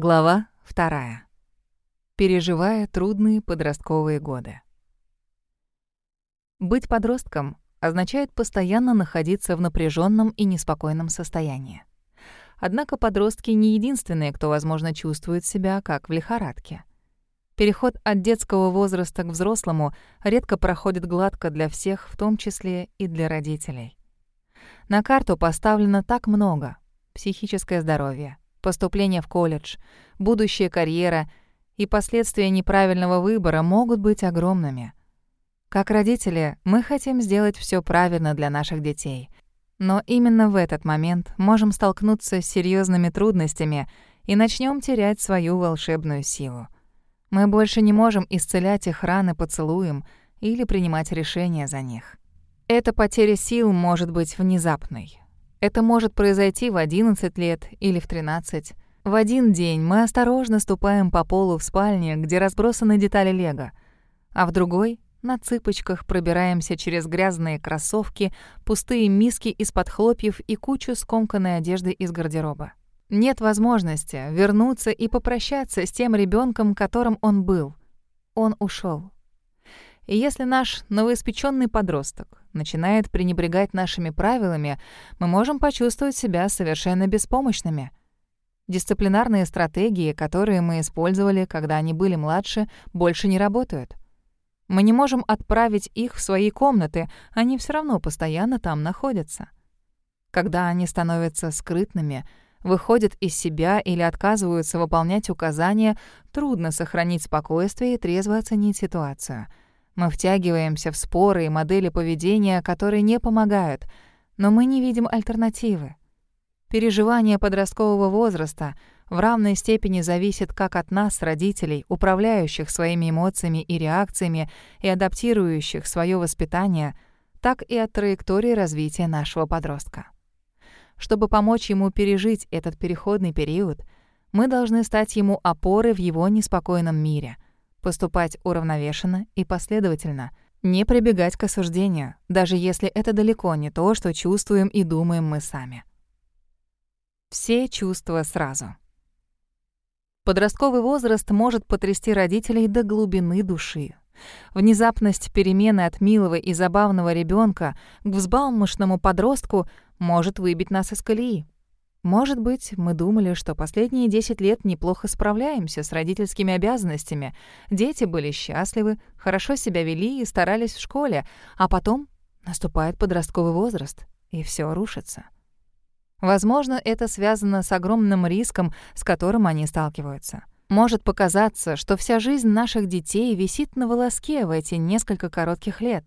Глава вторая. Переживая трудные подростковые годы. Быть подростком означает постоянно находиться в напряженном и неспокойном состоянии. Однако подростки не единственные, кто, возможно, чувствует себя как в лихорадке. Переход от детского возраста к взрослому редко проходит гладко для всех, в том числе и для родителей. На карту поставлено так много — психическое здоровье, поступление в колледж, будущая карьера и последствия неправильного выбора могут быть огромными. Как родители, мы хотим сделать все правильно для наших детей. Но именно в этот момент можем столкнуться с серьезными трудностями и начнем терять свою волшебную силу. Мы больше не можем исцелять их раны поцелуем или принимать решения за них. Эта потеря сил может быть внезапной. Это может произойти в 11 лет или в 13. В один день мы осторожно ступаем по полу в спальне, где разбросаны детали лего, а в другой на цыпочках пробираемся через грязные кроссовки, пустые миски из-под хлопьев и кучу скомканной одежды из гардероба. Нет возможности вернуться и попрощаться с тем ребенком, которым он был. Он ушел. И если наш новоиспеченный подросток начинает пренебрегать нашими правилами, мы можем почувствовать себя совершенно беспомощными. Дисциплинарные стратегии, которые мы использовали, когда они были младше, больше не работают. Мы не можем отправить их в свои комнаты, они все равно постоянно там находятся. Когда они становятся скрытными, выходят из себя или отказываются выполнять указания, трудно сохранить спокойствие и трезво оценить ситуацию — мы втягиваемся в споры и модели поведения, которые не помогают, но мы не видим альтернативы. Переживание подросткового возраста в равной степени зависит как от нас, родителей, управляющих своими эмоциями и реакциями и адаптирующих свое воспитание, так и от траектории развития нашего подростка. Чтобы помочь ему пережить этот переходный период, мы должны стать ему опорой в его неспокойном мире — Поступать уравновешенно и последовательно. Не прибегать к осуждению, даже если это далеко не то, что чувствуем и думаем мы сами. Все чувства сразу. Подростковый возраст может потрясти родителей до глубины души. Внезапность перемены от милого и забавного ребенка к взбалмошному подростку может выбить нас из колеи. Может быть, мы думали, что последние 10 лет неплохо справляемся с родительскими обязанностями. Дети были счастливы, хорошо себя вели и старались в школе, а потом наступает подростковый возраст, и все рушится. Возможно, это связано с огромным риском, с которым они сталкиваются. Может показаться, что вся жизнь наших детей висит на волоске в эти несколько коротких лет.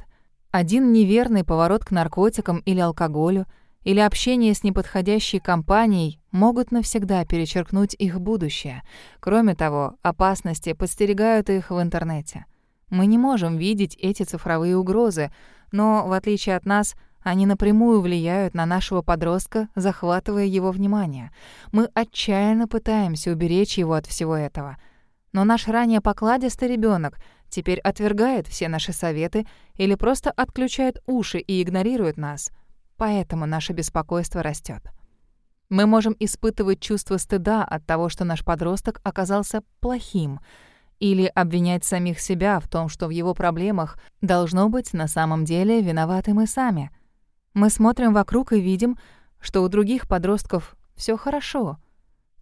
Один неверный поворот к наркотикам или алкоголю — или общение с неподходящей компанией могут навсегда перечеркнуть их будущее. Кроме того, опасности подстерегают их в интернете. Мы не можем видеть эти цифровые угрозы, но, в отличие от нас, они напрямую влияют на нашего подростка, захватывая его внимание. Мы отчаянно пытаемся уберечь его от всего этого. Но наш ранее покладистый ребенок теперь отвергает все наши советы или просто отключает уши и игнорирует нас — Поэтому наше беспокойство растет. Мы можем испытывать чувство стыда от того, что наш подросток оказался плохим, или обвинять самих себя в том, что в его проблемах должно быть на самом деле виноваты мы сами. Мы смотрим вокруг и видим, что у других подростков все хорошо —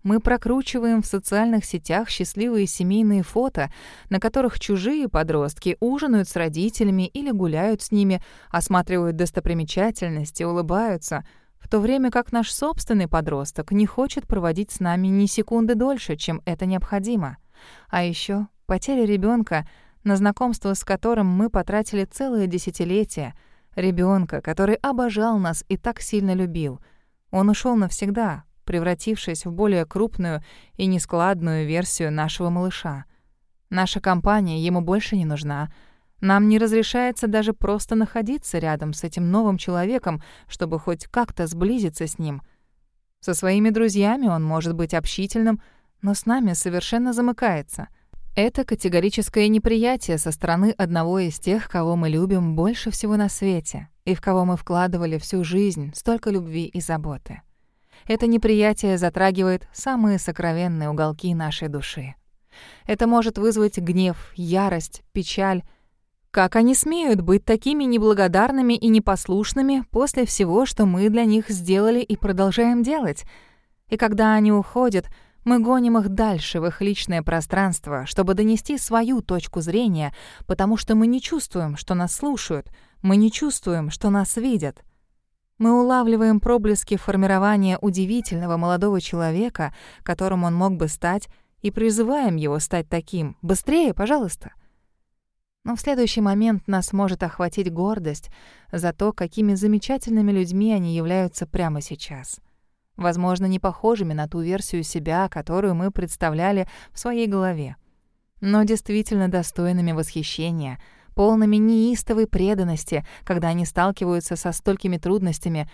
мы прокручиваем в социальных сетях счастливые семейные фото, на которых чужие подростки ужинают с родителями или гуляют с ними, осматривают достопримечательности, улыбаются, в то время как наш собственный подросток не хочет проводить с нами ни секунды дольше, чем это необходимо. А еще потеря ребенка, на знакомство с которым мы потратили целое десятилетие, ребенка, который обожал нас и так сильно любил. Он ушел навсегда, превратившись в более крупную и нескладную версию нашего малыша. Наша компания ему больше не нужна. Нам не разрешается даже просто находиться рядом с этим новым человеком, чтобы хоть как-то сблизиться с ним. Со своими друзьями он может быть общительным, но с нами совершенно замыкается. Это категорическое неприятие со стороны одного из тех, кого мы любим больше всего на свете и в кого мы вкладывали всю жизнь столько любви и заботы. Это неприятие затрагивает самые сокровенные уголки нашей души. Это может вызвать гнев, ярость, печаль. Как они смеют быть такими неблагодарными и непослушными после всего, что мы для них сделали и продолжаем делать? И когда они уходят, мы гоним их дальше в их личное пространство, чтобы донести свою точку зрения, потому что мы не чувствуем, что нас слушают, мы не чувствуем, что нас видят. Мы улавливаем проблески формирования удивительного молодого человека, которым он мог бы стать, и призываем его стать таким. Быстрее, пожалуйста. Но в следующий момент нас может охватить гордость за то, какими замечательными людьми они являются прямо сейчас. Возможно, не похожими на ту версию себя, которую мы представляли в своей голове, но действительно достойными восхищения, полными неистовой преданности, когда они сталкиваются со столькими трудностями,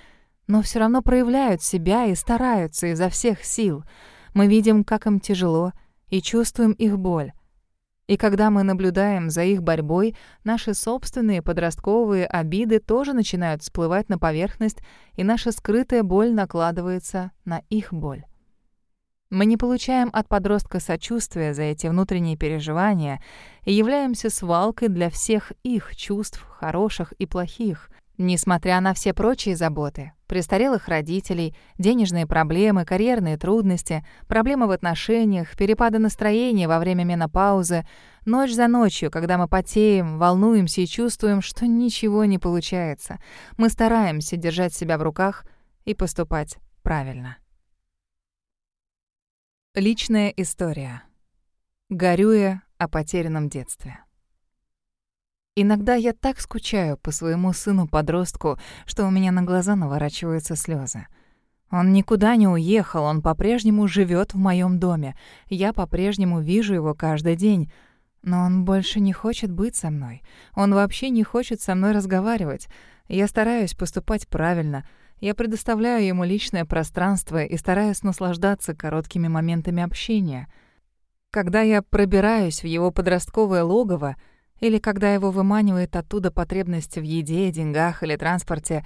но все равно проявляют себя и стараются изо всех сил — мы видим, как им тяжело, и чувствуем их боль. И когда мы наблюдаем за их борьбой, наши собственные подростковые обиды тоже начинают всплывать на поверхность, и наша скрытая боль накладывается на их боль. Мы не получаем от подростка сочувствия за эти внутренние переживания и являемся свалкой для всех их чувств, хороших и плохих, Несмотря на все прочие заботы, престарелых родителей, денежные проблемы, карьерные трудности, проблемы в отношениях, перепады настроения во время менопаузы, ночь за ночью, когда мы потеем, волнуемся и чувствуем, что ничего не получается, мы стараемся держать себя в руках и поступать правильно. Личная история. Горюя о потерянном детстве. Иногда я так скучаю по своему сыну-подростку, что у меня на глаза наворачиваются слезы. Он никуда не уехал, он по-прежнему живет в моем доме. Я по-прежнему вижу его каждый день. Но он больше не хочет быть со мной. Он вообще не хочет со мной разговаривать. Я стараюсь поступать правильно. Я предоставляю ему личное пространство и стараюсь наслаждаться короткими моментами общения. Когда я пробираюсь в его подростковое логово, или когда его выманивает оттуда потребность в еде, деньгах или транспорте.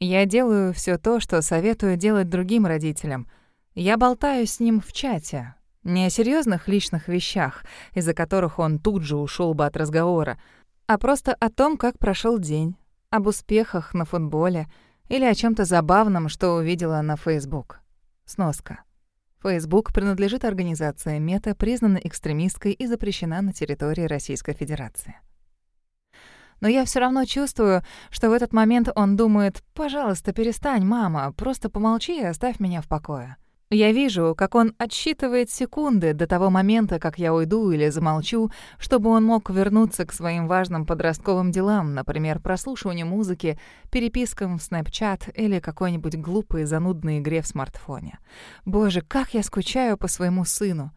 Я делаю все то, что советую делать другим родителям. Я болтаю с ним в чате. Не о серьезных личных вещах, из-за которых он тут же ушел бы от разговора, а просто о том, как прошел день, об успехах на футболе или о чем то забавном, что увидела на Facebook. Сноска. Facebook принадлежит организации Мета, признана экстремистской и запрещена на территории Российской Федерации. Но я все равно чувствую, что в этот момент он думает «Пожалуйста, перестань, мама, просто помолчи и оставь меня в покое». Я вижу, как он отсчитывает секунды до того момента, как я уйду или замолчу, чтобы он мог вернуться к своим важным подростковым делам, например, прослушиванию музыки, перепискам в Snapchat или какой-нибудь глупой занудной игре в смартфоне. Боже, как я скучаю по своему сыну.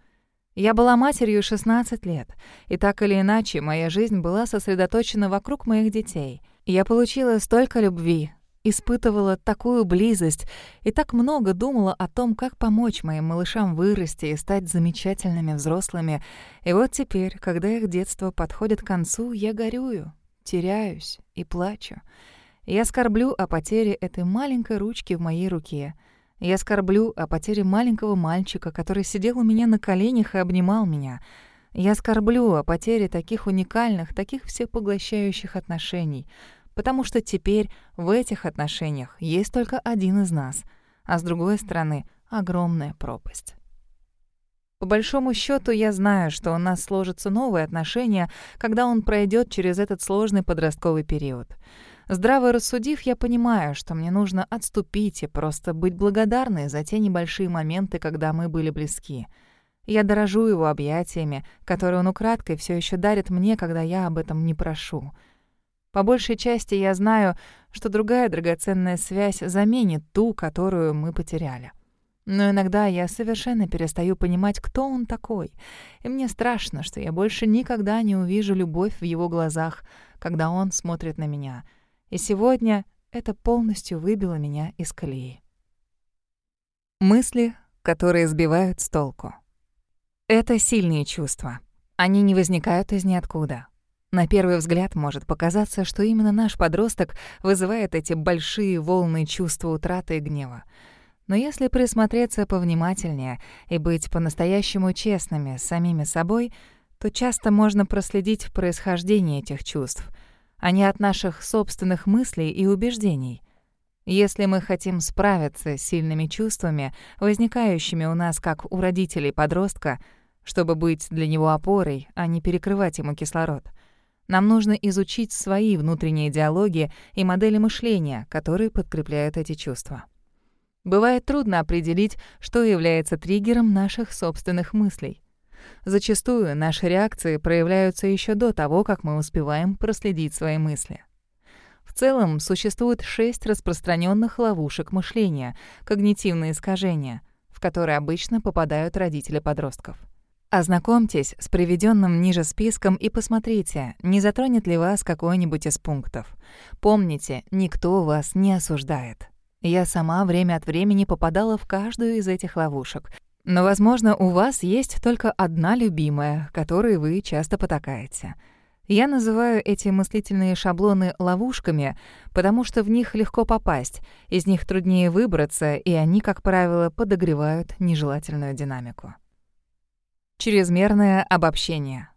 Я была матерью 16 лет, и так или иначе моя жизнь была сосредоточена вокруг моих детей. Я получила столько любви, испытывала такую близость и так много думала о том, как помочь моим малышам вырасти и стать замечательными взрослыми. И вот теперь, когда их детство подходит к концу, я горюю, теряюсь и плачу. Я скорблю о потере этой маленькой ручки в моей руке. Я скорблю о потере маленького мальчика, который сидел у меня на коленях и обнимал меня. Я скорблю о потере таких уникальных, таких всепоглощающих отношений — потому что теперь в этих отношениях есть только один из нас, а с другой стороны — огромная пропасть. По большому счету, я знаю, что у нас сложатся новые отношения, когда он пройдет через этот сложный подростковый период. Здраво рассудив, я понимаю, что мне нужно отступить и просто быть благодарной за те небольшие моменты, когда мы были близки. Я дорожу его объятиями, которые он украдкой все еще дарит мне, когда я об этом не прошу — по большей части я знаю, что другая драгоценная связь заменит ту, которую мы потеряли. Но иногда я совершенно перестаю понимать, кто он такой. И мне страшно, что я больше никогда не увижу любовь в его глазах, когда он смотрит на меня. И сегодня это полностью выбило меня из колеи. Мысли, которые сбивают с толку. Это сильные чувства. Они не возникают из ниоткуда. На первый взгляд может показаться, что именно наш подросток вызывает эти большие волны чувства утраты и гнева. Но если присмотреться повнимательнее и быть по-настоящему честными с самими собой, то часто можно проследить происхождение этих чувств, а не от наших собственных мыслей и убеждений. Если мы хотим справиться с сильными чувствами, возникающими у нас как у родителей подростка, чтобы быть для него опорой, а не перекрывать ему кислород — нам нужно изучить свои внутренние диалоги и модели мышления, которые подкрепляют эти чувства. Бывает трудно определить, что является триггером наших собственных мыслей. Зачастую наши реакции проявляются еще до того, как мы успеваем проследить свои мысли. В целом, существует шесть распространенных ловушек мышления, когнитивные искажения, в которые обычно попадают родители подростков. Ознакомьтесь с приведенным ниже списком и посмотрите, не затронет ли вас какой-нибудь из пунктов. Помните, никто вас не осуждает. Я сама время от времени попадала в каждую из этих ловушек. Но, возможно, у вас есть только одна любимая, которой вы часто потакаете. Я называю эти мыслительные шаблоны ловушками, потому что в них легко попасть, из них труднее выбраться, и они, как правило, подогревают нежелательную динамику. Чрезмерное обобщение.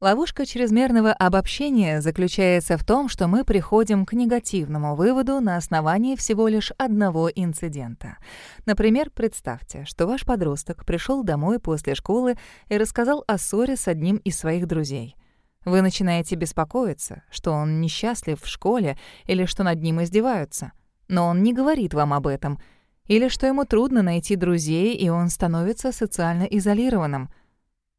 Ловушка чрезмерного обобщения заключается в том, что мы приходим к негативному выводу на основании всего лишь одного инцидента. Например, представьте, что ваш подросток пришел домой после школы и рассказал о ссоре с одним из своих друзей. Вы начинаете беспокоиться, что он несчастлив в школе или что над ним издеваются. Но он не говорит вам об этом — или что ему трудно найти друзей, и он становится социально изолированным.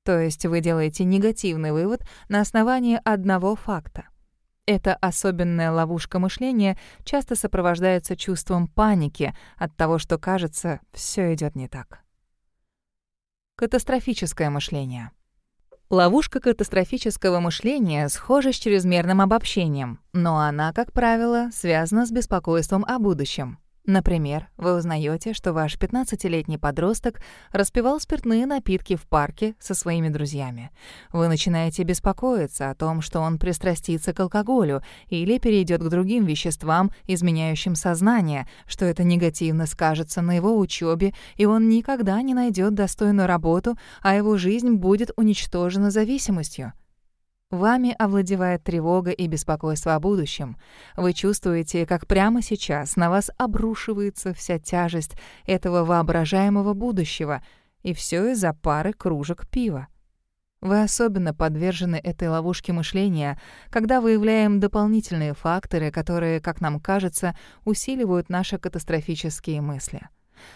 То есть вы делаете негативный вывод на основании одного факта. Эта особенная ловушка мышления часто сопровождается чувством паники от того, что кажется, все идет не так. Катастрофическое мышление. Ловушка катастрофического мышления схожа с чрезмерным обобщением, но она, как правило, связана с беспокойством о будущем. Например, вы узнаете, что ваш 15-летний подросток распивал спиртные напитки в парке со своими друзьями. Вы начинаете беспокоиться о том, что он пристрастится к алкоголю или перейдет к другим веществам, изменяющим сознание, что это негативно скажется на его учебе, и он никогда не найдет достойную работу, а его жизнь будет уничтожена зависимостью. Вами овладевает тревога и беспокойство о будущем. Вы чувствуете, как прямо сейчас на вас обрушивается вся тяжесть этого воображаемого будущего, и все из-за пары кружек пива. Вы особенно подвержены этой ловушке мышления, когда выявляем дополнительные факторы, которые, как нам кажется, усиливают наши катастрофические мысли.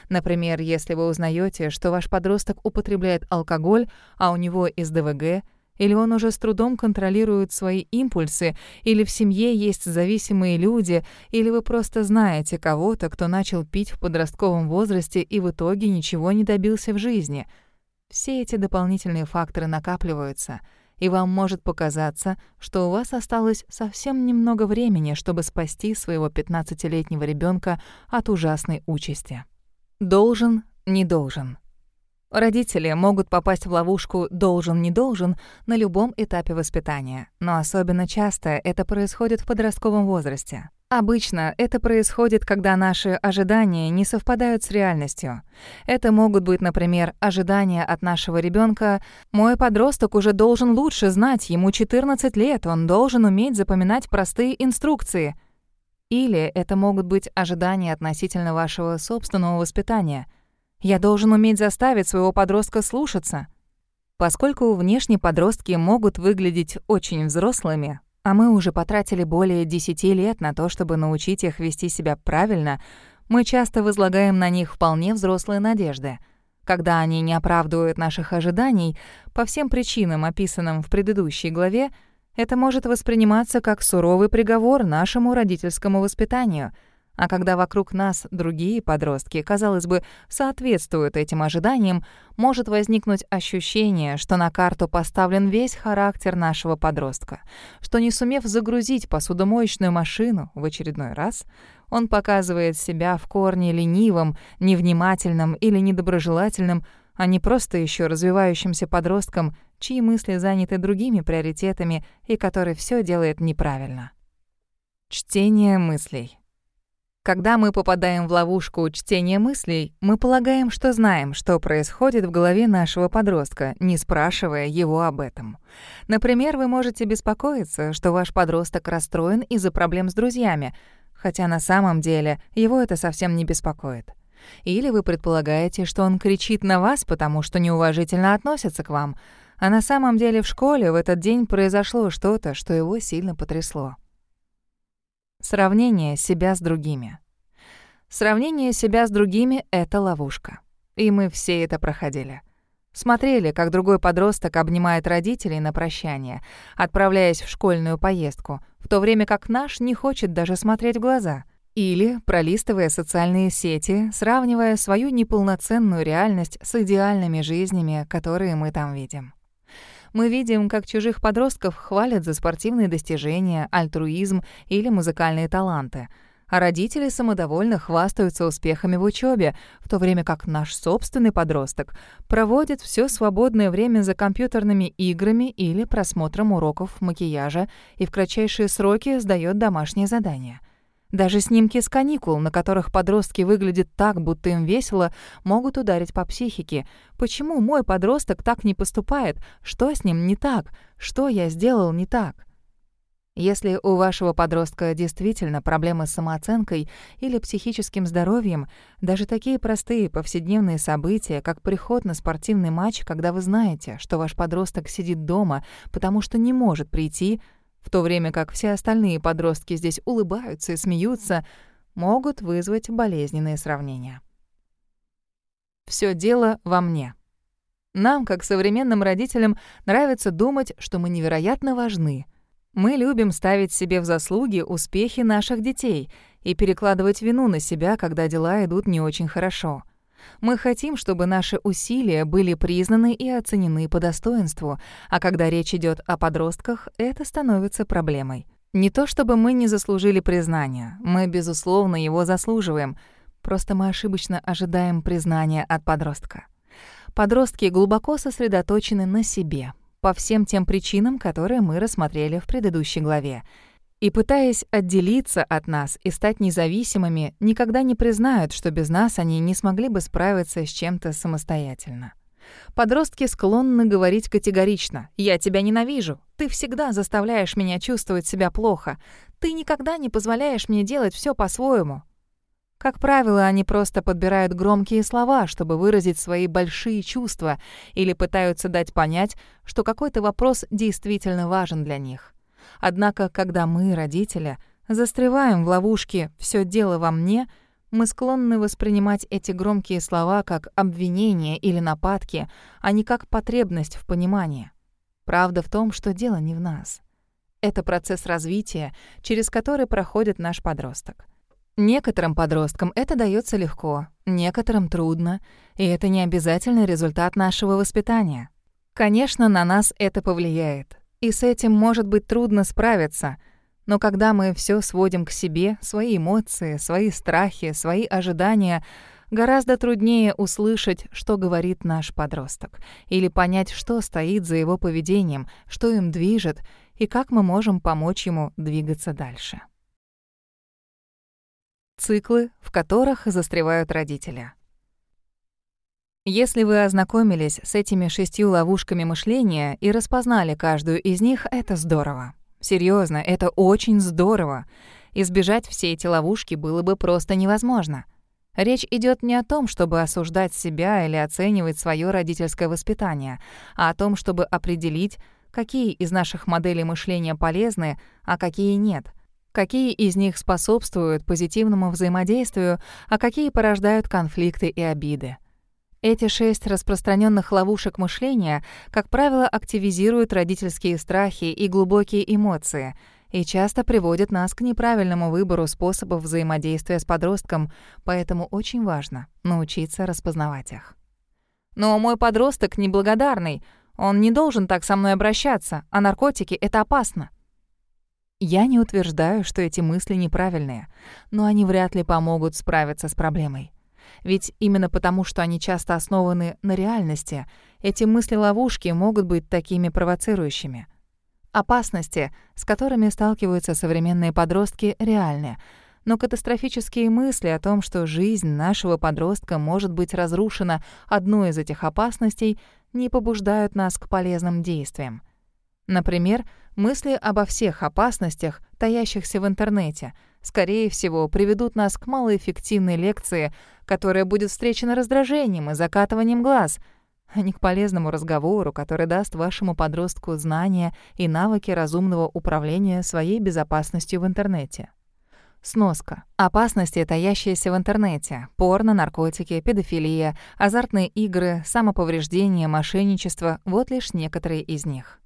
Например, если вы узнаете, что ваш подросток употребляет алкоголь, а у него из ДВГ — или он уже с трудом контролирует свои импульсы, или в семье есть зависимые люди, или вы просто знаете кого-то, кто начал пить в подростковом возрасте и в итоге ничего не добился в жизни. Все эти дополнительные факторы накапливаются, и вам может показаться, что у вас осталось совсем немного времени, чтобы спасти своего 15-летнего ребенка от ужасной участи. Должен, не должен. Родители могут попасть в ловушку «должен-не должен» на любом этапе воспитания, но особенно часто это происходит в подростковом возрасте. Обычно это происходит, когда наши ожидания не совпадают с реальностью. Это могут быть, например, ожидания от нашего ребенка «мой подросток уже должен лучше знать, ему 14 лет, он должен уметь запоминать простые инструкции». Или это могут быть ожидания относительно вашего собственного воспитания – я должен уметь заставить своего подростка слушаться. Поскольку внешне подростки могут выглядеть очень взрослыми, а мы уже потратили более 10 лет на то, чтобы научить их вести себя правильно, мы часто возлагаем на них вполне взрослые надежды. Когда они не оправдывают наших ожиданий, по всем причинам, описанным в предыдущей главе, это может восприниматься как суровый приговор нашему родительскому воспитанию — а когда вокруг нас другие подростки, казалось бы, соответствуют этим ожиданиям, может возникнуть ощущение, что на карту поставлен весь характер нашего подростка, что не сумев загрузить посудомоечную машину в очередной раз, он показывает себя в корне ленивым, невнимательным или недоброжелательным, а не просто еще развивающимся подростком, чьи мысли заняты другими приоритетами и который все делает неправильно. Чтение мыслей. Когда мы попадаем в ловушку чтения мыслей, мы полагаем, что знаем, что происходит в голове нашего подростка, не спрашивая его об этом. Например, вы можете беспокоиться, что ваш подросток расстроен из-за проблем с друзьями, хотя на самом деле его это совсем не беспокоит. Или вы предполагаете, что он кричит на вас, потому что неуважительно относится к вам, а на самом деле в школе в этот день произошло что-то, что его сильно потрясло. Сравнение себя с другими. Сравнение себя с другими — это ловушка. И мы все это проходили. Смотрели, как другой подросток обнимает родителей на прощание, отправляясь в школьную поездку, в то время как наш не хочет даже смотреть в глаза. Или пролистывая социальные сети, сравнивая свою неполноценную реальность с идеальными жизнями, которые мы там видим. Мы видим, как чужих подростков хвалят за спортивные достижения, альтруизм или музыкальные таланты, а родители самодовольно хвастаются успехами в учебе, в то время как наш собственный подросток проводит все свободное время за компьютерными играми или просмотром уроков макияжа и в кратчайшие сроки сдает домашние задания — даже снимки с каникул, на которых подростки выглядят так, будто им весело, могут ударить по психике. Почему мой подросток так не поступает? Что с ним не так? Что я сделал не так? Если у вашего подростка действительно проблемы с самооценкой или психическим здоровьем, даже такие простые повседневные события, как приход на спортивный матч, когда вы знаете, что ваш подросток сидит дома, потому что не может прийти, в то время как все остальные подростки здесь улыбаются и смеются, могут вызвать болезненные сравнения. Всё дело во мне. Нам, как современным родителям, нравится думать, что мы невероятно важны. Мы любим ставить себе в заслуги успехи наших детей и перекладывать вину на себя, когда дела идут не очень хорошо — мы хотим, чтобы наши усилия были признаны и оценены по достоинству, а когда речь идет о подростках, это становится проблемой. Не то чтобы мы не заслужили признания, мы, безусловно, его заслуживаем, просто мы ошибочно ожидаем признания от подростка. Подростки глубоко сосредоточены на себе, по всем тем причинам, которые мы рассмотрели в предыдущей главе — и, пытаясь отделиться от нас и стать независимыми, никогда не признают, что без нас они не смогли бы справиться с чем-то самостоятельно. Подростки склонны говорить категорично «Я тебя ненавижу, ты всегда заставляешь меня чувствовать себя плохо, ты никогда не позволяешь мне делать все по-своему». Как правило, они просто подбирают громкие слова, чтобы выразить свои большие чувства или пытаются дать понять, что какой-то вопрос действительно важен для них. Однако, когда мы, родители, застреваем в ловушке «всё дело во мне», мы склонны воспринимать эти громкие слова как обвинения или нападки, а не как потребность в понимании. Правда в том, что дело не в нас. Это процесс развития, через который проходит наш подросток. Некоторым подросткам это дается легко, некоторым трудно, и это не обязательно результат нашего воспитания. Конечно, на нас это повлияет. И с этим может быть трудно справиться. Но когда мы все сводим к себе, свои эмоции, свои страхи, свои ожидания, гораздо труднее услышать, что говорит наш подросток, или понять, что стоит за его поведением, что им движет, и как мы можем помочь ему двигаться дальше. Циклы, в которых застревают родители. Если вы ознакомились с этими шестью ловушками мышления и распознали каждую из них, это здорово. Серьезно, это очень здорово. Избежать все эти ловушки было бы просто невозможно. Речь идет не о том, чтобы осуждать себя или оценивать свое родительское воспитание, а о том, чтобы определить, какие из наших моделей мышления полезны, а какие нет — какие из них способствуют позитивному взаимодействию, а какие порождают конфликты и обиды. Эти шесть распространенных ловушек мышления, как правило, активизируют родительские страхи и глубокие эмоции и часто приводят нас к неправильному выбору способов взаимодействия с подростком, поэтому очень важно научиться распознавать их. «Но мой подросток неблагодарный, он не должен так со мной обращаться, а наркотики — это опасно». Я не утверждаю, что эти мысли неправильные, но они вряд ли помогут справиться с проблемой. Ведь именно потому, что они часто основаны на реальности, эти мысли-ловушки могут быть такими провоцирующими. Опасности, с которыми сталкиваются современные подростки, реальны, Но катастрофические мысли о том, что жизнь нашего подростка может быть разрушена одной из этих опасностей, не побуждают нас к полезным действиям. Например, мысли обо всех опасностях, таящихся в интернете, скорее всего, приведут нас к малоэффективной лекции, которая будет встречена раздражением и закатыванием глаз, а не к полезному разговору, который даст вашему подростку знания и навыки разумного управления своей безопасностью в интернете. Сноска. Опасности, таящиеся в интернете. Порно, наркотики, педофилия, азартные игры, самоповреждение, мошенничество — вот лишь некоторые из них.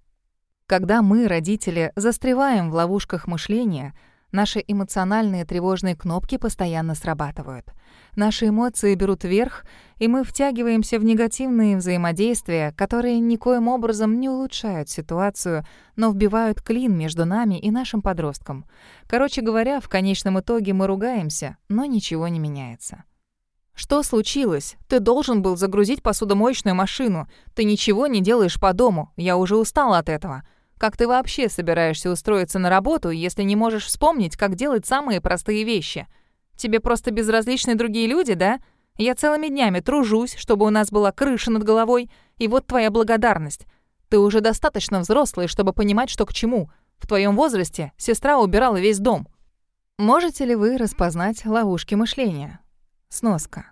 Когда мы, родители, застреваем в ловушках мышления, наши эмоциональные тревожные кнопки постоянно срабатывают. Наши эмоции берут верх, и мы втягиваемся в негативные взаимодействия, которые никоим образом не улучшают ситуацию, но вбивают клин между нами и нашим подростком. Короче говоря, в конечном итоге мы ругаемся, но ничего не меняется. «Что случилось? Ты должен был загрузить посудомоечную машину. Ты ничего не делаешь по дому. Я уже устала от этого. Как ты вообще собираешься устроиться на работу, если не можешь вспомнить, как делать самые простые вещи?» Тебе просто безразличны другие люди, да? Я целыми днями тружусь, чтобы у нас была крыша над головой, и вот твоя благодарность. Ты уже достаточно взрослый, чтобы понимать, что к чему. В твоем возрасте сестра убирала весь дом. Можете ли вы распознать ловушки мышления? Сноска.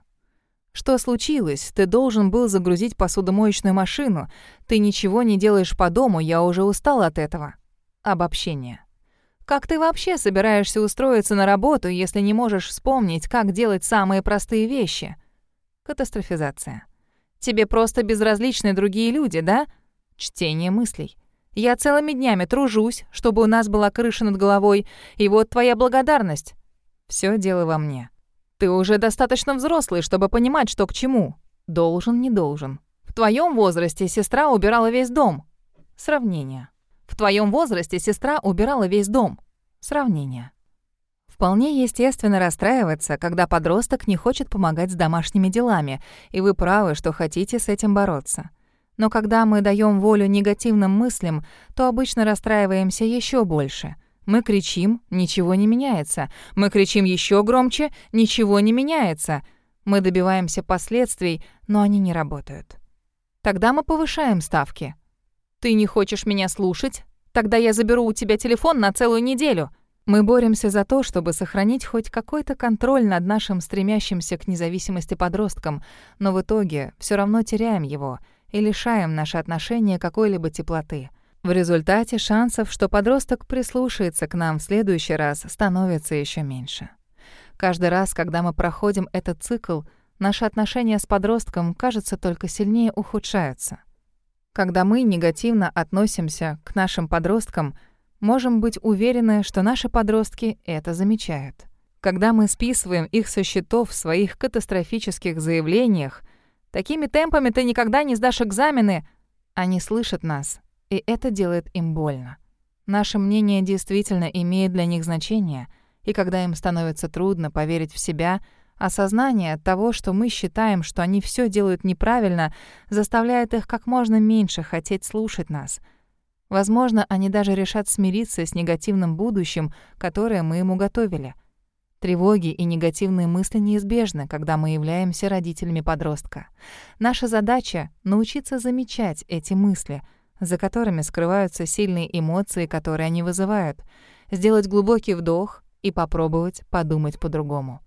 Что случилось? Ты должен был загрузить посудомоечную машину. Ты ничего не делаешь по дому, я уже устал от этого. Обобщение. Как ты вообще собираешься устроиться на работу, если не можешь вспомнить, как делать самые простые вещи? Катастрофизация. Тебе просто безразличны другие люди, да? Чтение мыслей. Я целыми днями тружусь, чтобы у нас была крыша над головой, и вот твоя благодарность. Все дело во мне. Ты уже достаточно взрослый, чтобы понимать, что к чему. Должен, не должен. В твоем возрасте сестра убирала весь дом. Сравнение. В твоем возрасте сестра убирала весь дом. Сравнение. Вполне естественно расстраиваться, когда подросток не хочет помогать с домашними делами, и вы правы, что хотите с этим бороться. Но когда мы даем волю негативным мыслям, то обычно расстраиваемся еще больше. Мы кричим, ничего не меняется. Мы кричим еще громче, ничего не меняется. Мы добиваемся последствий, но они не работают. Тогда мы повышаем ставки. Ты не хочешь меня слушать? Тогда я заберу у тебя телефон на целую неделю. Мы боремся за то, чтобы сохранить хоть какой-то контроль над нашим стремящимся к независимости подростком, но в итоге все равно теряем его и лишаем наши отношения какой-либо теплоты. В результате шансов, что подросток прислушается к нам в следующий раз, становится еще меньше. Каждый раз, когда мы проходим этот цикл, наши отношения с подростком, кажется, только сильнее ухудшаются. Когда мы негативно относимся к нашим подросткам, можем быть уверены, что наши подростки это замечают. Когда мы списываем их со счетов в своих катастрофических заявлениях, такими темпами ты никогда не сдашь экзамены, они слышат нас, и это делает им больно. Наше мнение действительно имеет для них значение, и когда им становится трудно поверить в себя — Осознание того, что мы считаем, что они все делают неправильно, заставляет их как можно меньше хотеть слушать нас. Возможно, они даже решат смириться с негативным будущим, которое мы ему готовили. Тревоги и негативные мысли неизбежны, когда мы являемся родителями подростка. Наша задача — научиться замечать эти мысли, за которыми скрываются сильные эмоции, которые они вызывают, сделать глубокий вдох и попробовать подумать по-другому.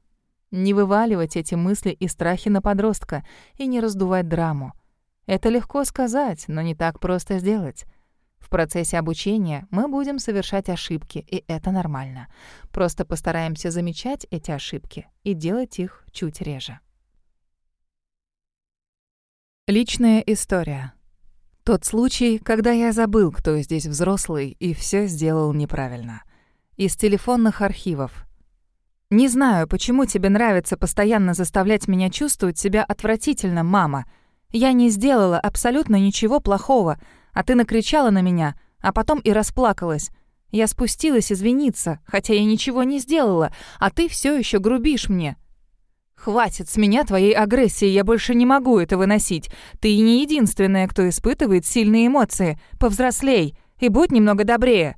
Не вываливать эти мысли и страхи на подростка и не раздувать драму. Это легко сказать, но не так просто сделать. В процессе обучения мы будем совершать ошибки, и это нормально. Просто постараемся замечать эти ошибки и делать их чуть реже. Личная история. Тот случай, когда я забыл, кто здесь взрослый, и все сделал неправильно. Из телефонных архивов. «Не знаю, почему тебе нравится постоянно заставлять меня чувствовать себя отвратительно, мама. Я не сделала абсолютно ничего плохого, а ты накричала на меня, а потом и расплакалась. Я спустилась извиниться, хотя я ничего не сделала, а ты все еще грубишь мне». «Хватит с меня твоей агрессии, я больше не могу это выносить. Ты не единственная, кто испытывает сильные эмоции. Повзрослей и будь немного добрее».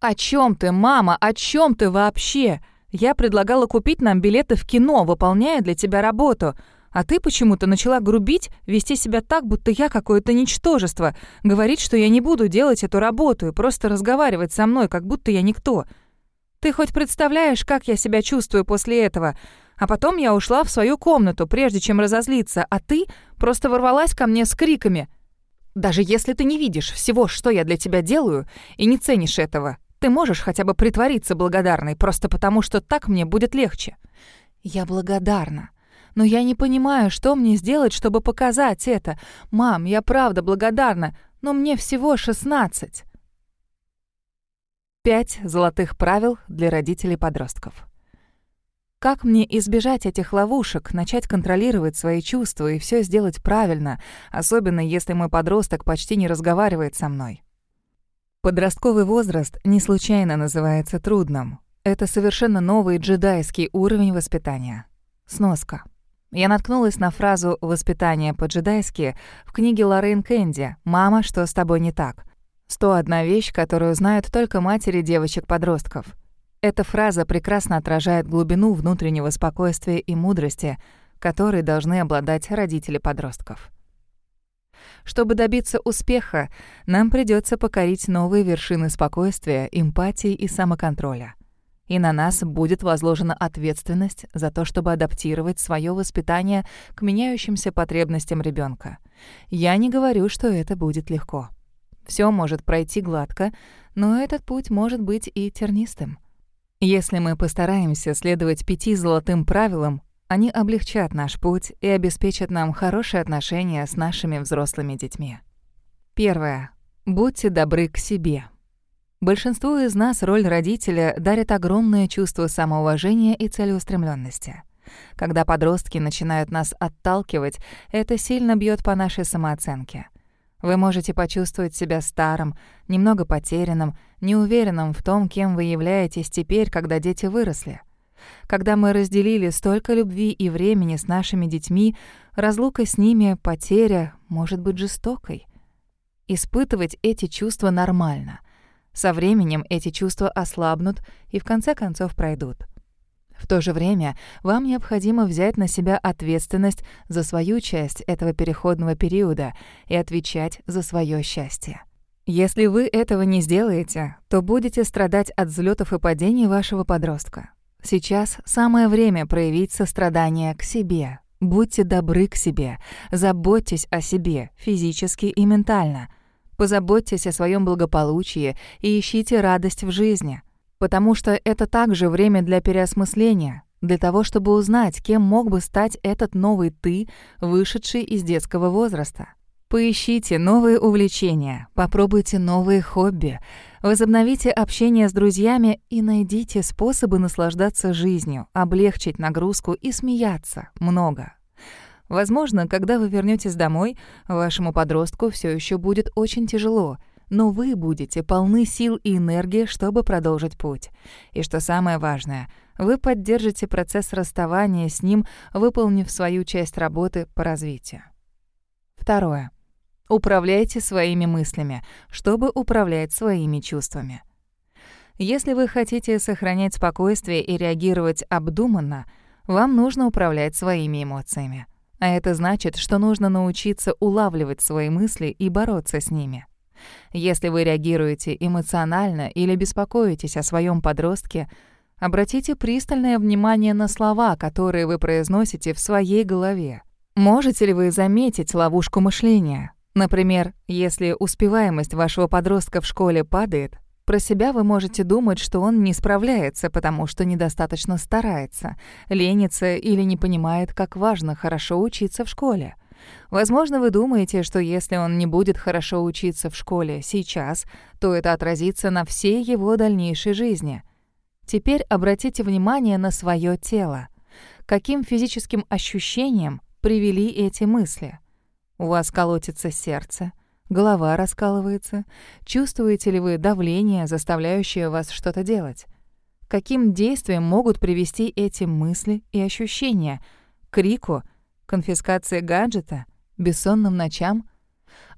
«О чем ты, мама, о чем ты вообще?» Я предлагала купить нам билеты в кино, выполняя для тебя работу. А ты почему-то начала грубить, вести себя так, будто я какое-то ничтожество, говорить, что я не буду делать эту работу и просто разговаривать со мной, как будто я никто. Ты хоть представляешь, как я себя чувствую после этого? А потом я ушла в свою комнату, прежде чем разозлиться, а ты просто ворвалась ко мне с криками. Даже если ты не видишь всего, что я для тебя делаю, и не ценишь этого, ты можешь хотя бы притвориться благодарной, просто потому что так мне будет легче. Я благодарна. Но я не понимаю, что мне сделать, чтобы показать это. Мам, я правда благодарна, но мне всего 16. Пять золотых правил для родителей-подростков. Как мне избежать этих ловушек, начать контролировать свои чувства и все сделать правильно, особенно если мой подросток почти не разговаривает со мной? Подростковый возраст не случайно называется трудным. Это совершенно новый джедайский уровень воспитания. Сноска. Я наткнулась на фразу «воспитание по-джедайски» в книге Лоррейн Кэнди «Мама, что с тобой не так?». 101 вещь, которую знают только матери девочек-подростков. Эта фраза прекрасно отражает глубину внутреннего спокойствия и мудрости, которой должны обладать родители подростков. Чтобы добиться успеха, нам придется покорить новые вершины спокойствия, эмпатии и самоконтроля — и на нас будет возложена ответственность за то, чтобы адаптировать свое воспитание к меняющимся потребностям ребенка. Я не говорю, что это будет легко. Все может пройти гладко, но этот путь может быть и тернистым. Если мы постараемся следовать пяти золотым правилам, они облегчат наш путь и обеспечат нам хорошие отношения с нашими взрослыми детьми. Первое. Будьте добры к себе. Большинству из нас роль родителя дарит огромное чувство самоуважения и целеустремленности. Когда подростки начинают нас отталкивать, это сильно бьет по нашей самооценке. Вы можете почувствовать себя старым, немного потерянным, неуверенным в том, кем вы являетесь теперь, когда дети выросли. Когда мы разделили столько любви и времени с нашими детьми, разлука с ними, потеря может быть жестокой. Испытывать эти чувства нормально. Со временем эти чувства ослабнут и в конце концов пройдут. В то же время вам необходимо взять на себя ответственность за свою часть этого переходного периода и отвечать за свое счастье. Если вы этого не сделаете, то будете страдать от взлетов и падений вашего подростка. Сейчас самое время проявить сострадание к себе. Будьте добры к себе, заботьтесь о себе физически и ментально — Позаботьтесь о своем благополучии и ищите радость в жизни, потому что это также время для переосмысления, для того, чтобы узнать, кем мог бы стать этот новый «ты», вышедший из детского возраста. Поищите новые увлечения, попробуйте новые хобби, возобновите общение с друзьями и найдите способы наслаждаться жизнью, облегчить нагрузку и смеяться много. Возможно, когда вы вернетесь домой, вашему подростку все еще будет очень тяжело, но вы будете полны сил и энергии, чтобы продолжить путь. И что самое важное, вы поддержите процесс расставания с ним, выполнив свою часть работы по развитию. Второе. Управляйте своими мыслями, чтобы управлять своими чувствами. Если вы хотите сохранять спокойствие и реагировать обдуманно, вам нужно управлять своими эмоциями. А это значит, что нужно научиться улавливать свои мысли и бороться с ними. Если вы реагируете эмоционально или беспокоитесь о своем подростке, обратите пристальное внимание на слова, которые вы произносите в своей голове. Можете ли вы заметить ловушку мышления? Например, если успеваемость вашего подростка в школе падает, про себя вы можете думать, что он не справляется, потому что недостаточно старается, ленится или не понимает, как важно хорошо учиться в школе. Возможно, вы думаете, что если он не будет хорошо учиться в школе сейчас, то это отразится на всей его дальнейшей жизни. Теперь обратите внимание на свое тело. Каким физическим ощущением привели эти мысли? У вас колотится сердце — Голова раскалывается. Чувствуете ли вы давление, заставляющее вас что-то делать? Каким действием могут привести эти мысли и ощущения? Крику? Конфискации гаджета? Бессонным ночам?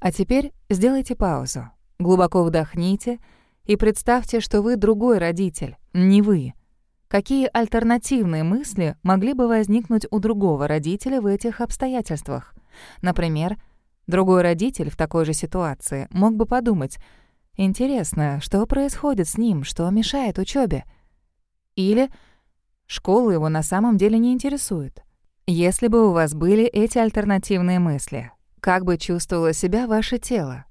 А теперь сделайте паузу. Глубоко вдохните и представьте, что вы другой родитель, не вы. Какие альтернативные мысли могли бы возникнуть у другого родителя в этих обстоятельствах? Например, другой родитель в такой же ситуации мог бы подумать, «Интересно, что происходит с ним, что мешает учебе? Или «Школа его на самом деле не интересует». Если бы у вас были эти альтернативные мысли, как бы чувствовало себя ваше тело?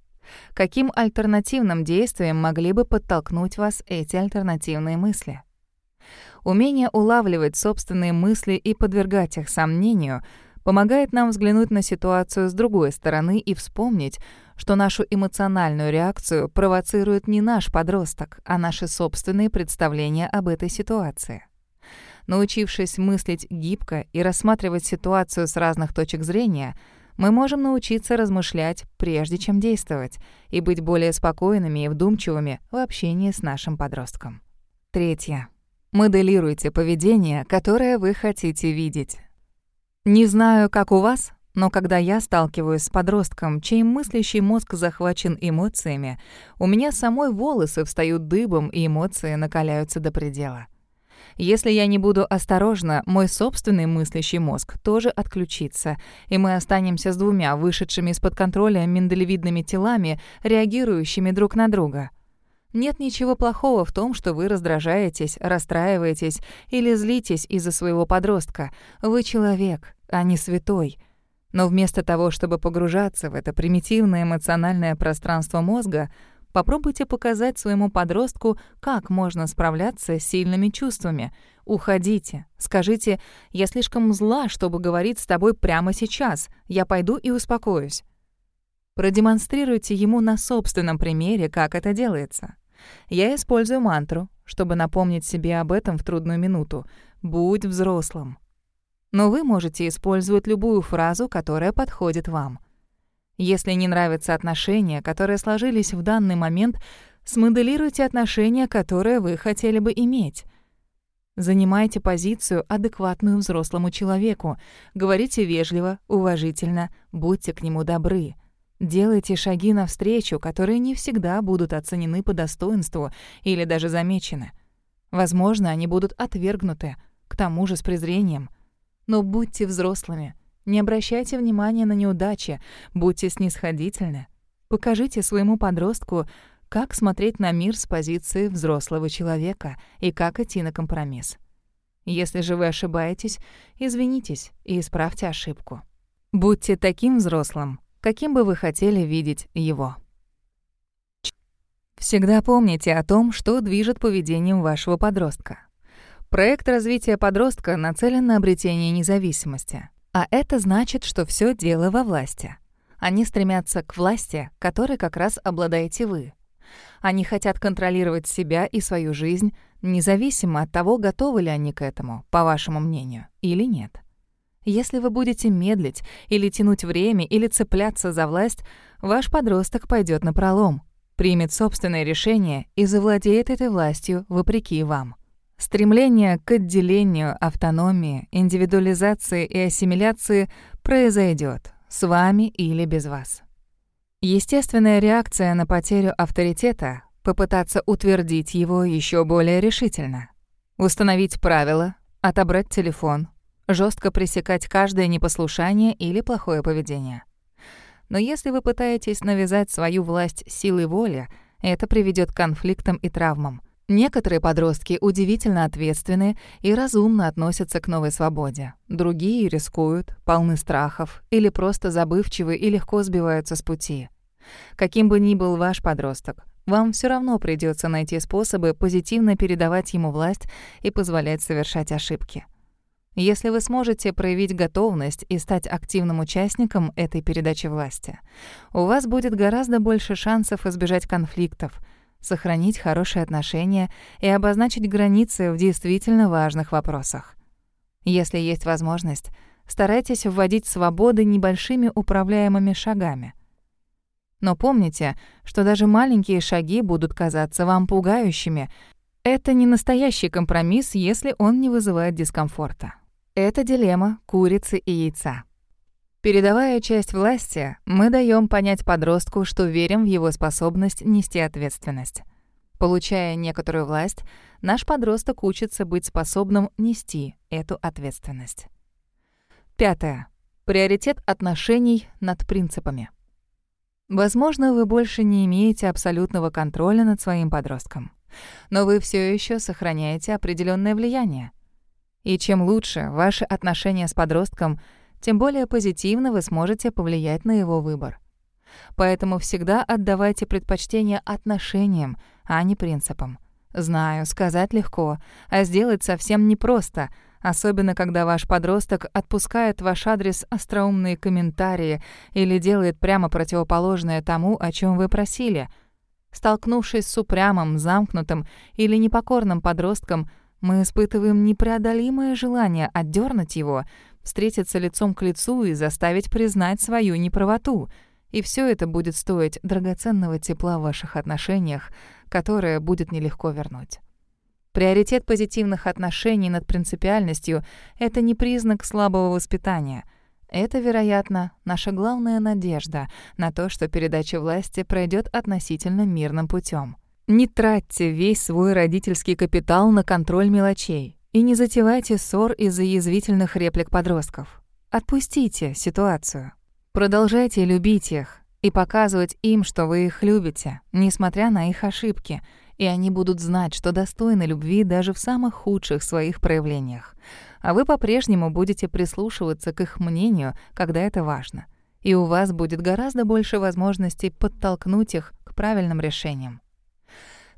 Каким альтернативным действием могли бы подтолкнуть вас эти альтернативные мысли? Умение улавливать собственные мысли и подвергать их сомнению помогает нам взглянуть на ситуацию с другой стороны и вспомнить, что нашу эмоциональную реакцию провоцирует не наш подросток, а наши собственные представления об этой ситуации. Научившись мыслить гибко и рассматривать ситуацию с разных точек зрения, мы можем научиться размышлять, прежде чем действовать, и быть более спокойными и вдумчивыми в общении с нашим подростком. Третье. Моделируйте поведение, которое вы хотите видеть. Не знаю, как у вас, но когда я сталкиваюсь с подростком, чей мыслящий мозг захвачен эмоциями, у меня самой волосы встают дыбом и эмоции накаляются до предела. Если я не буду осторожна, мой собственный мыслящий мозг тоже отключится, и мы останемся с двумя вышедшими из-под контроля миндалевидными телами, реагирующими друг на друга. Нет ничего плохого в том, что вы раздражаетесь, расстраиваетесь или злитесь из-за своего подростка. Вы человек, а не святой. Но вместо того, чтобы погружаться в это примитивное эмоциональное пространство мозга, Попробуйте показать своему подростку, как можно справляться с сильными чувствами. Уходите. Скажите «Я слишком зла, чтобы говорить с тобой прямо сейчас. Я пойду и успокоюсь». Продемонстрируйте ему на собственном примере, как это делается. Я использую мантру, чтобы напомнить себе об этом в трудную минуту. «Будь взрослым». Но вы можете использовать любую фразу, которая подходит вам. Если не нравятся отношения, которые сложились в данный момент, смоделируйте отношения, которые вы хотели бы иметь. Занимайте позицию, адекватную взрослому человеку. Говорите вежливо, уважительно, будьте к нему добры. Делайте шаги навстречу, которые не всегда будут оценены по достоинству или даже замечены. Возможно, они будут отвергнуты, к тому же с презрением. Но будьте взрослыми — не обращайте внимания на неудачи, будьте снисходительны. Покажите своему подростку, как смотреть на мир с позиции взрослого человека и как идти на компромисс. Если же вы ошибаетесь, извинитесь и исправьте ошибку. Будьте таким взрослым, каким бы вы хотели видеть его. Всегда помните о том, что движет поведением вашего подростка. Проект развития подростка нацелен на обретение независимости. А это значит, что все дело во власти. Они стремятся к власти, которой как раз обладаете вы. Они хотят контролировать себя и свою жизнь, независимо от того, готовы ли они к этому, по вашему мнению, или нет. Если вы будете медлить или тянуть время, или цепляться за власть, ваш подросток пойдет на пролом, примет собственное решение и завладеет этой властью вопреки вам. Стремление к отделению, автономии, индивидуализации и ассимиляции произойдет с вами или без вас. Естественная реакция на потерю авторитета — попытаться утвердить его еще более решительно. Установить правила, отобрать телефон, жестко пресекать каждое непослушание или плохое поведение. Но если вы пытаетесь навязать свою власть силой воли, это приведет к конфликтам и травмам, Некоторые подростки удивительно ответственны и разумно относятся к новой свободе. Другие рискуют, полны страхов или просто забывчивы и легко сбиваются с пути. Каким бы ни был ваш подросток, вам все равно придется найти способы позитивно передавать ему власть и позволять совершать ошибки. Если вы сможете проявить готовность и стать активным участником этой передачи власти, у вас будет гораздо больше шансов избежать конфликтов — сохранить хорошие отношения и обозначить границы в действительно важных вопросах. Если есть возможность, старайтесь вводить свободы небольшими управляемыми шагами. Но помните, что даже маленькие шаги будут казаться вам пугающими. Это не настоящий компромисс, если он не вызывает дискомфорта. Это дилемма курицы и яйца. Передавая часть власти, мы даем понять подростку, что верим в его способность нести ответственность. Получая некоторую власть, наш подросток учится быть способным нести эту ответственность. Пятое. Приоритет отношений над принципами. Возможно, вы больше не имеете абсолютного контроля над своим подростком, но вы все еще сохраняете определенное влияние. И чем лучше ваши отношения с подростком, тем более позитивно вы сможете повлиять на его выбор. Поэтому всегда отдавайте предпочтение отношениям, а не принципам. Знаю, сказать легко, а сделать совсем непросто, особенно когда ваш подросток отпускает ваш адрес остроумные комментарии или делает прямо противоположное тому, о чем вы просили. Столкнувшись с упрямым, замкнутым или непокорным подростком, мы испытываем непреодолимое желание отдернуть его, встретиться лицом к лицу и заставить признать свою неправоту — и все это будет стоить драгоценного тепла в ваших отношениях, которое будет нелегко вернуть. Приоритет позитивных отношений над принципиальностью — это не признак слабого воспитания. Это, вероятно, наша главная надежда на то, что передача власти пройдет относительно мирным путем. Не тратьте весь свой родительский капитал на контроль мелочей и не затевайте ссор из-за язвительных реплик подростков. Отпустите ситуацию. Продолжайте любить их и показывать им, что вы их любите, несмотря на их ошибки, и они будут знать, что достойны любви даже в самых худших своих проявлениях. А вы по-прежнему будете прислушиваться к их мнению, когда это важно. И у вас будет гораздо больше возможностей подтолкнуть их к правильным решениям.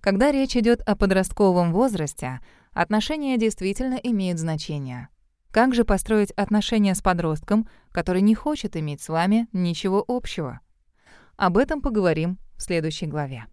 Когда речь идет о подростковом возрасте, отношения действительно имеют значение — как же построить отношения с подростком, который не хочет иметь с вами ничего общего? Об этом поговорим в следующей главе.